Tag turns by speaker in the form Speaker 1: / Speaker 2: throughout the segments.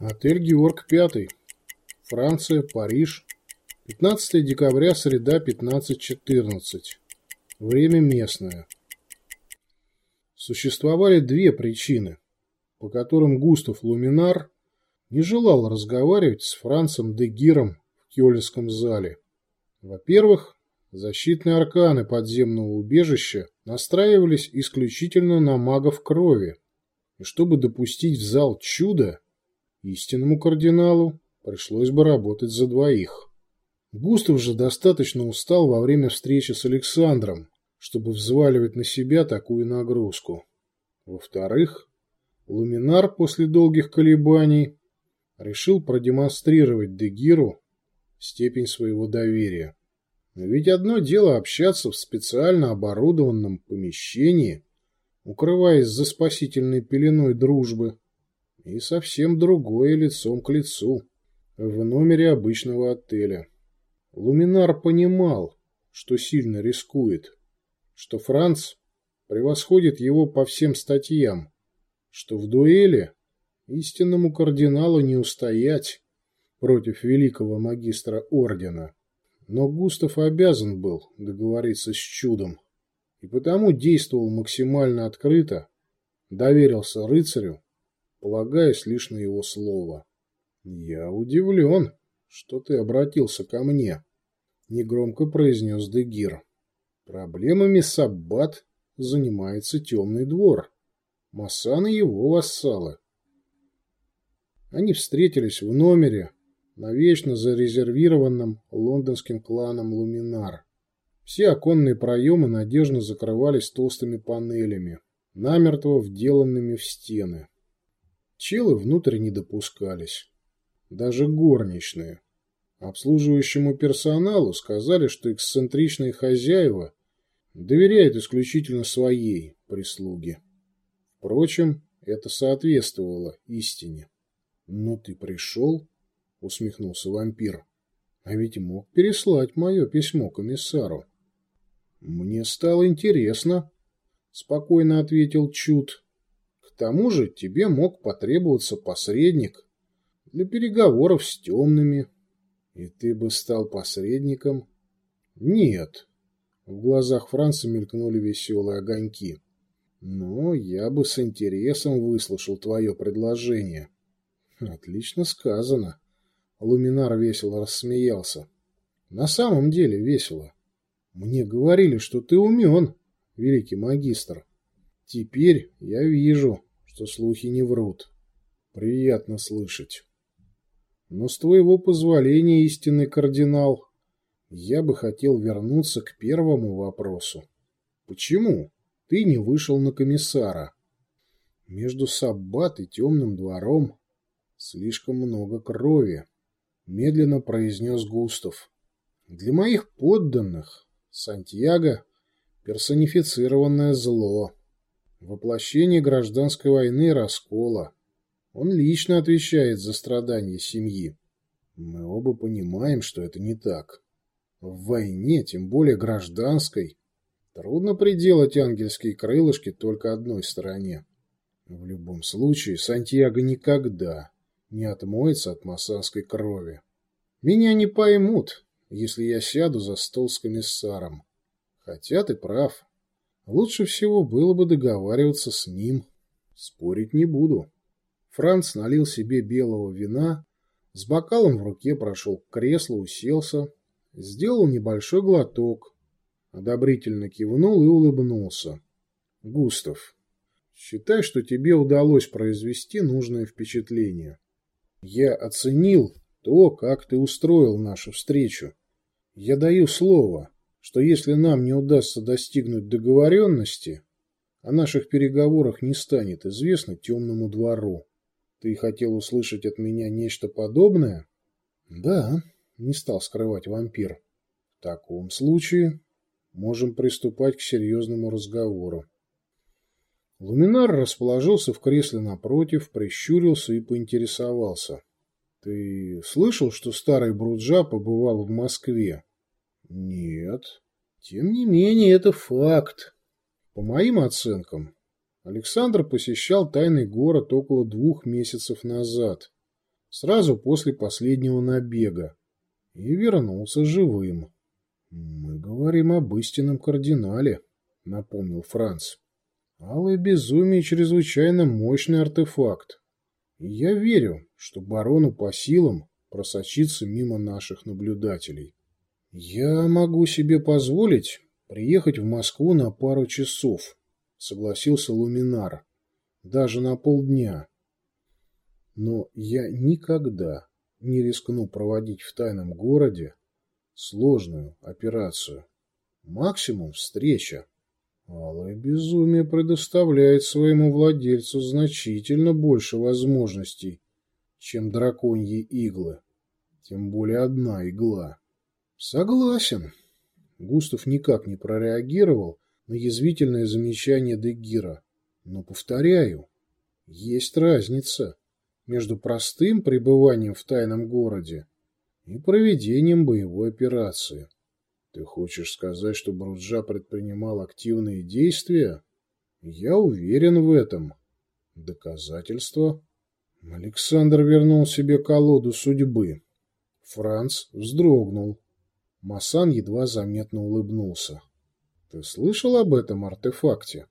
Speaker 1: Отель Георг Пятый. Франция, Париж. 15 декабря, среда, 15.14. Время местное. Существовали две причины, по которым Густав Луминар не желал разговаривать с Францем де Гиром в Кёльском зале. Во-первых, защитные арканы подземного убежища настраивались исключительно на магов крови, и чтобы допустить в зал чудо, истинному кардиналу пришлось бы работать за двоих. Густав же достаточно устал во время встречи с Александром, чтобы взваливать на себя такую нагрузку. Во-вторых, Луминар после долгих колебаний решил продемонстрировать Дегиру степень своего доверия. Но ведь одно дело общаться в специально оборудованном помещении, укрываясь за спасительной пеленой дружбы, и совсем другое лицом к лицу в номере обычного отеля. Луминар понимал, что сильно рискует, что Франц превосходит его по всем статьям, что в дуэли истинному кардиналу не устоять против великого магистра ордена. Но Густав обязан был договориться с чудом, и потому действовал максимально открыто, доверился рыцарю, полагаясь лишь на его слово. «Я удивлен, что ты обратился ко мне», — негромко произнес Дегир. «Проблемами Саббат занимается темный двор. Масан и его вассалы». Они встретились в номере, навечно зарезервированном лондонским кланом Луминар. Все оконные проемы надежно закрывались толстыми панелями, намертво вделанными в стены. Челы внутрь не допускались даже горничные. Обслуживающему персоналу сказали, что эксцентричные хозяева доверяют исключительно своей прислуге. Впрочем, это соответствовало истине. «Ну ты пришел?» — усмехнулся вампир. «А ведь мог переслать мое письмо комиссару». «Мне стало интересно», — спокойно ответил Чуд. «К тому же тебе мог потребоваться посредник, для переговоров с темными. И ты бы стал посредником? Нет. В глазах Франца мелькнули веселые огоньки. Но я бы с интересом выслушал твое предложение. Отлично сказано. Луминар весело рассмеялся. На самом деле весело. Мне говорили, что ты умен, великий магистр. Теперь я вижу, что слухи не врут. Приятно слышать. Но с твоего позволения, истинный кардинал, я бы хотел вернуться к первому вопросу. Почему ты не вышел на комиссара? Между Саббат и Темным двором слишком много крови, медленно произнес Густав. Для моих подданных Сантьяго – персонифицированное зло, воплощение гражданской войны и раскола – он лично отвечает за страдания семьи. Мы оба понимаем, что это не так. В войне, тем более гражданской, трудно приделать ангельские крылышки только одной стороне. В любом случае, Сантьяго никогда не отмоется от масанской крови. Меня не поймут, если я сяду за стол с комиссаром. Хотя ты прав. Лучше всего было бы договариваться с ним. Спорить не буду. Франц налил себе белого вина, с бокалом в руке прошел к креслу, уселся, сделал небольшой глоток, одобрительно кивнул и улыбнулся. «Густав, считай, что тебе удалось произвести нужное впечатление. Я оценил то, как ты устроил нашу встречу. Я даю слово, что если нам не удастся достигнуть договоренности, о наших переговорах не станет известно темному двору. Ты хотел услышать от меня нечто подобное? Да, не стал скрывать вампир. В таком случае можем приступать к серьезному разговору. Луминар расположился в кресле напротив, прищурился и поинтересовался. Ты слышал, что старый Бруджа побывал в Москве? Нет. Тем не менее, это факт. По моим оценкам, Александр посещал тайный город около двух месяцев назад. сразу после последнего набега, и вернулся живым. «Мы говорим об истинном кардинале», — напомнил Франц. «Алое безумие — чрезвычайно мощный артефакт. И я верю, что барону по силам просочиться мимо наших наблюдателей. Я могу себе позволить приехать в Москву на пару часов», — согласился Луминар. «Даже на полдня. Но я никогда не рискну проводить в тайном городе сложную операцию. Максимум встреча. Алое безумие предоставляет своему владельцу значительно больше возможностей, чем драконьи иглы. Тем более одна игла. Согласен. Густав никак не прореагировал на язвительное замечание Дегира. Но, повторяю, есть разница между простым пребыванием в тайном городе и проведением боевой операции. Ты хочешь сказать, что Бруджа предпринимал активные действия? Я уверен в этом. Доказательства? Александр вернул себе колоду судьбы. Франц вздрогнул. Масан едва заметно улыбнулся. Ты слышал об этом артефакте?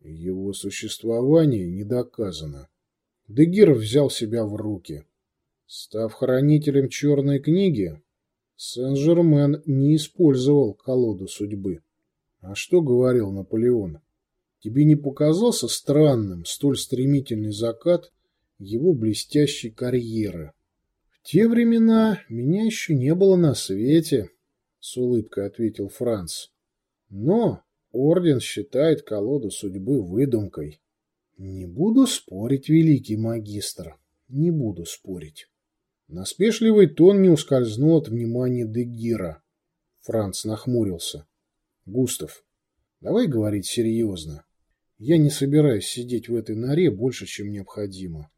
Speaker 1: Его существование не доказано. Дегир взял себя в руки. Став хранителем черной книги, Сен-Жермен не использовал колоду судьбы. А что говорил Наполеон? Тебе не показался странным столь стремительный закат его блестящей карьеры? В те времена меня еще не было на свете, с улыбкой ответил Франц. Но орден считает колоду судьбы выдумкой. Не буду спорить, великий магистр, не буду спорить. Наспешливый тон не ускользнул от внимания Дегира. Франц нахмурился. Густав, давай говорить серьезно. Я не собираюсь сидеть в этой норе больше, чем необходимо.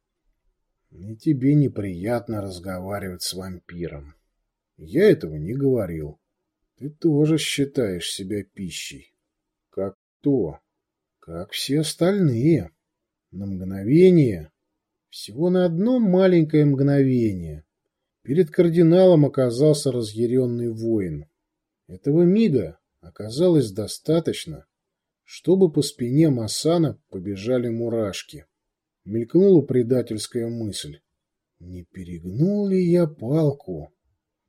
Speaker 1: И тебе неприятно разговаривать с вампиром. Я этого не говорил. Ты тоже считаешь себя пищей. Как то, как все остальные. На мгновение, всего на одно маленькое мгновение, перед кардиналом оказался разъяренный воин. Этого мига оказалось достаточно, чтобы по спине Масана побежали мурашки. Мелькнула предательская мысль. Не перегнул ли я палку?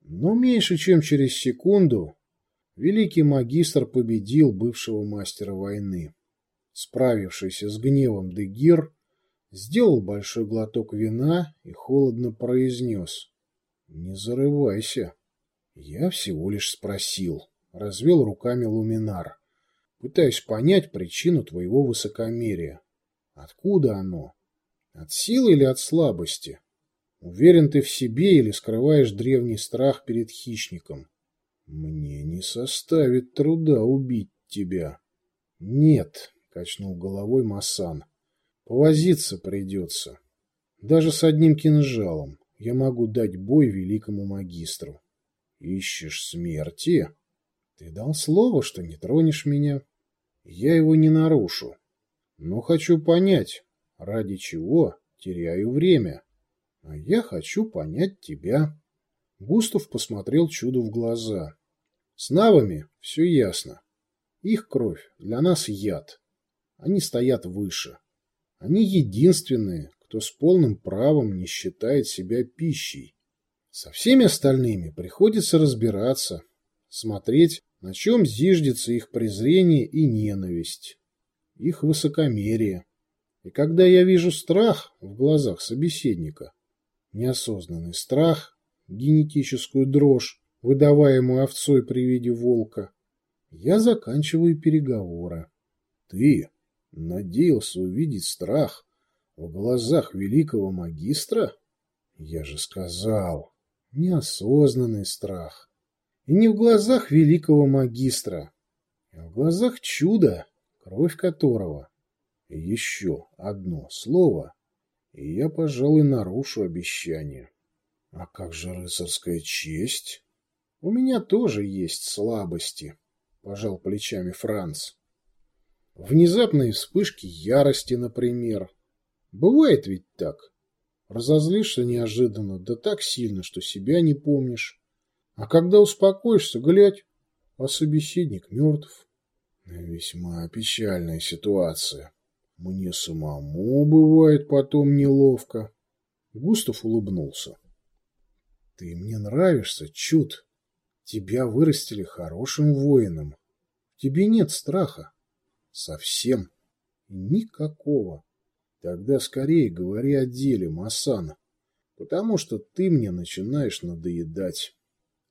Speaker 1: Но меньше чем через секунду великий магистр победил бывшего мастера войны. Справившийся с гневом Дегир сделал большой глоток вина и холодно произнес. — Не зарывайся. Я всего лишь спросил. Развел руками Луминар. Пытаюсь понять причину твоего высокомерия. Откуда оно? От силы или от слабости? Уверен ты в себе или скрываешь древний страх перед хищником? Мне не составит труда убить тебя. Нет, качнул головой Масан. Повозиться придется. Даже с одним кинжалом я могу дать бой великому магистру. Ищешь смерти? Ты дал слово, что не тронешь меня. Я его не нарушу. Но хочу понять, ради чего теряю время. А я хочу понять тебя. Густав посмотрел чуду в глаза. С навами все ясно. Их кровь для нас яд. Они стоят выше. Они единственные, кто с полным правом не считает себя пищей. Со всеми остальными приходится разбираться, смотреть, на чем зиждется их презрение и ненависть, их высокомерие. И когда я вижу страх в глазах собеседника, неосознанный страх, генетическую дрожь, выдаваемую овцой при виде волка, я заканчиваю переговоры. Ты Надеялся увидеть страх в глазах великого магистра? Я же сказал, неосознанный страх. И не в глазах великого магистра, а в глазах чуда, кровь которого. И еще одно слово, и я, пожалуй, нарушу обещание. А как же рыцарская честь? У меня тоже есть слабости, пожал плечами Франц. Внезапные вспышки ярости, например. Бывает ведь так. Разозлишься неожиданно, да так сильно, что себя не помнишь. А когда успокоишься, глядь, а собеседник мертв. Весьма печальная ситуация. Мне самому бывает потом неловко. Густав улыбнулся. Ты мне нравишься, Чуд. Тебя вырастили хорошим воином. В тебе нет страха. Совсем. Никакого. Тогда скорее говори о деле, Масана, потому что ты мне начинаешь надоедать.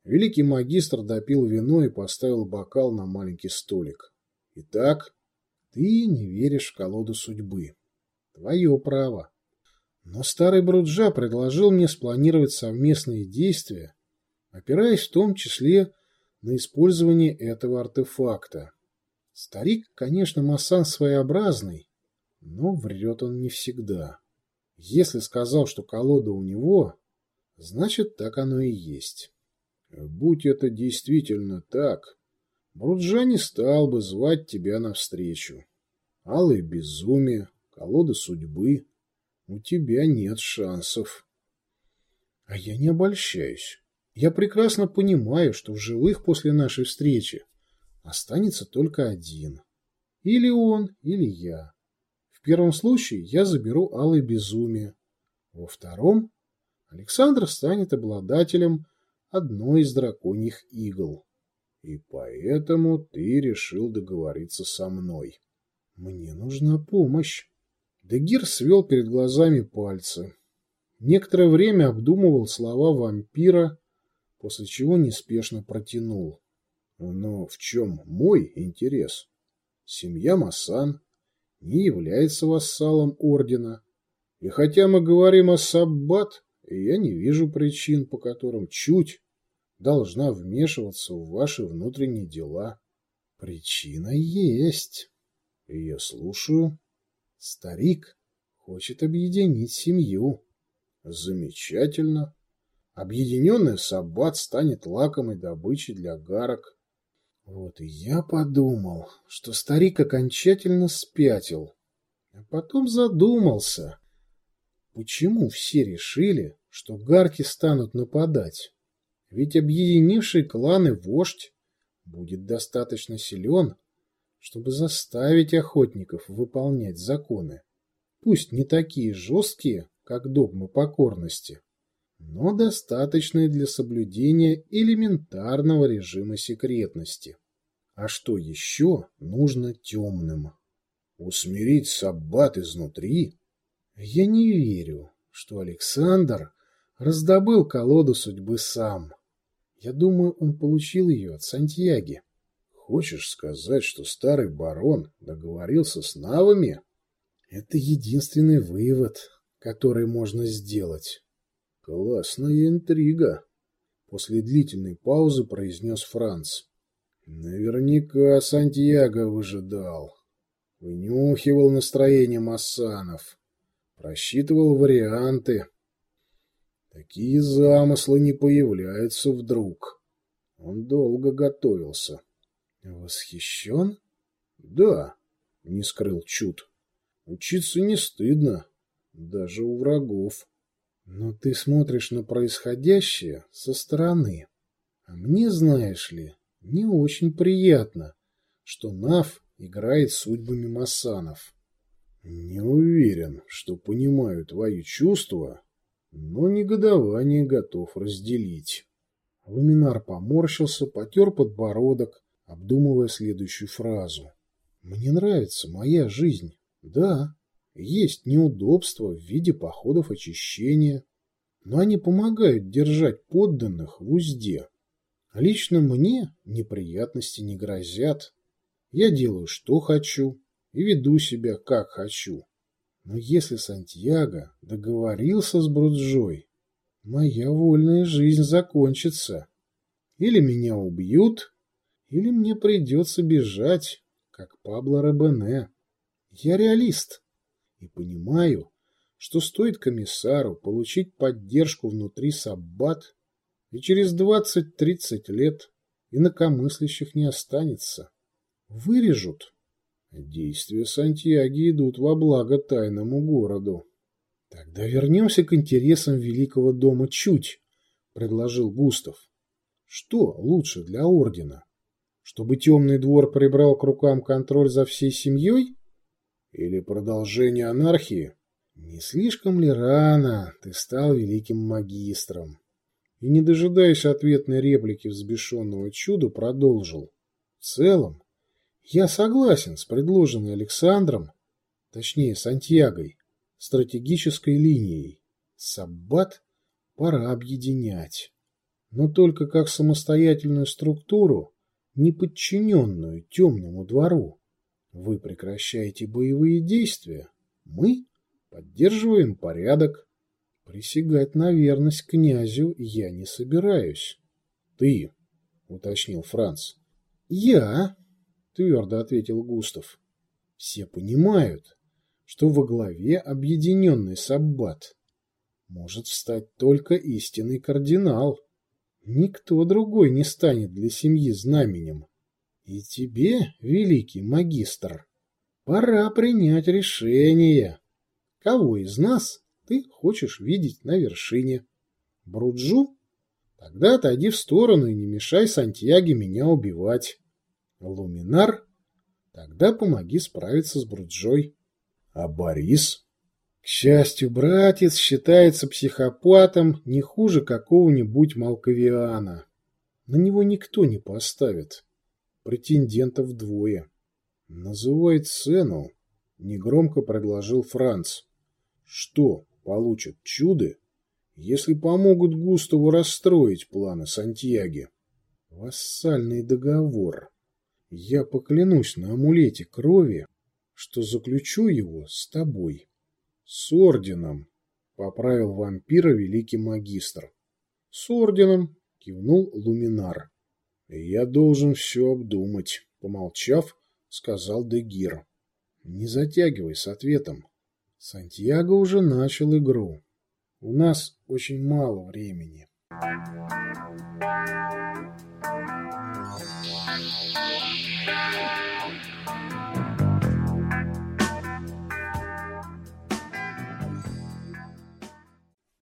Speaker 1: Великий магистр допил вино и поставил бокал на маленький столик. Итак, ты не веришь в колоду судьбы. Твое право. Но старый Бруджа предложил мне спланировать совместные действия, опираясь в том числе на использование этого артефакта. Старик, конечно, Масан своеобразный, но врет он не всегда. Если сказал, что колода у него, значит, так оно и есть. Будь это действительно так, Бруджа не стал бы звать тебя навстречу. Алое безумие, колода судьбы. У тебя нет шансов. А я не обольщаюсь. Я прекрасно понимаю, что в живых после нашей встречи останется только один. Или он, или я первом случае я заберу Алое Безумие. Во втором Александр станет обладателем одной из драконьих игл. И поэтому ты решил договориться со мной. Мне нужна помощь. Дегир свел перед глазами пальцы. Некоторое время обдумывал слова вампира, после чего неспешно протянул. Но в чем мой интерес? Семья Масан, не является вассалом ордена. И хотя мы говорим о саббат, я не вижу причин, по которым чуть должна вмешиваться в ваши внутренние дела. Причина есть. И я слушаю. Старик хочет объединить семью. Замечательно. Объединенный саббат станет лакомой добычей для гарок. Вот и я подумал, что старик окончательно спятил. А потом задумался, почему все решили, что гарки станут нападать. Ведь объединивший кланы вождь будет достаточно силен, чтобы заставить охотников выполнять законы. Пусть не такие жесткие, как догмы покорности, но достаточные для соблюдения элементарного режима секретности. А что еще нужно темным? Усмирить саббат изнутри? Я не верю, что Александр раздобыл колоду судьбы сам. Я думаю, он получил ее от Сантьяги. Хочешь сказать, что старый барон договорился с навами? Это единственный вывод, который можно сделать. Классная интрига. После длительной паузы произнес Франц. Наверняка Сантьяго выжидал. Вынюхивал настроение массанов. Просчитывал варианты. Такие замыслы не появляются вдруг. Он долго готовился. Восхищен? Да, не скрыл Чуд. Учиться не стыдно, даже у врагов. Но ты смотришь на происходящее со стороны. А мне, знаешь ли, не очень приятно, что Нав играет судьбами Масанов. Не уверен, что понимаю твои чувства, но негодование готов разделить. Ламинар поморщился, потер подбородок, обдумывая следующую фразу. Мне нравится моя жизнь. Да, есть неудобства в виде походов очищения, но они помогают держать подданных в узде. Лично мне неприятности не грозят. Я делаю, что хочу, и веду себя, как хочу. Но если Сантьяго договорился с Бруджой, моя вольная жизнь закончится. Или меня убьют, или мне придется бежать, как Пабло Робене. Я реалист и понимаю, что стоит комиссару получить поддержку внутри Саббат, и через двадцать-тридцать лет инакомыслящих не останется. Вырежут. Действия Сантьяги идут во благо тайному городу. Тогда вернемся к интересам Великого дома чуть, предложил Густав. Что лучше для Ордена? Чтобы Темный двор прибрал к рукам контроль за всей семьей? Или продолжение анархии? Не слишком ли рано ты стал великим магистром? И, не дожидаясь ответной реплики взбешенного чуда, продолжил. В целом, я согласен с предложенной Александром, точнее, Сантьягой, стратегической линией. Саббат пора объединять. Но только как самостоятельную структуру, не подчиненную темному двору. Вы прекращаете боевые действия. Мы поддерживаем порядок. Присягать на верность князю я не собираюсь. Ты, уточнил Франц. Я, твердо ответил Густав. Все понимают, что во главе объединенный саббат может встать только истинный кардинал. Никто другой не станет для семьи знаменем. И тебе, великий магистр, пора принять решение, кого из нас ты хочешь видеть на вершине. Бруджу? Тогда отойди в сторону и не мешай Сантьяге меня убивать. Луминар? Тогда помоги справиться с Бруджой. А Борис? К счастью, братец считается психопатом не хуже какого-нибудь Малковиана. На него никто не поставит. Претендентов двое. Называй цену, негромко предложил Франц. Что получат чуды, если помогут Густаву расстроить планы Сантьяги? Вассальный договор. Я поклянусь на амулете крови, что заключу его с тобой. С орденом, поправил вампира великий магистр. С орденом, кивнул Луминар. Я должен все обдумать, помолчав, сказал Дегир. Не затягивай с ответом. Сантьяго уже начал игру. У нас очень мало времени.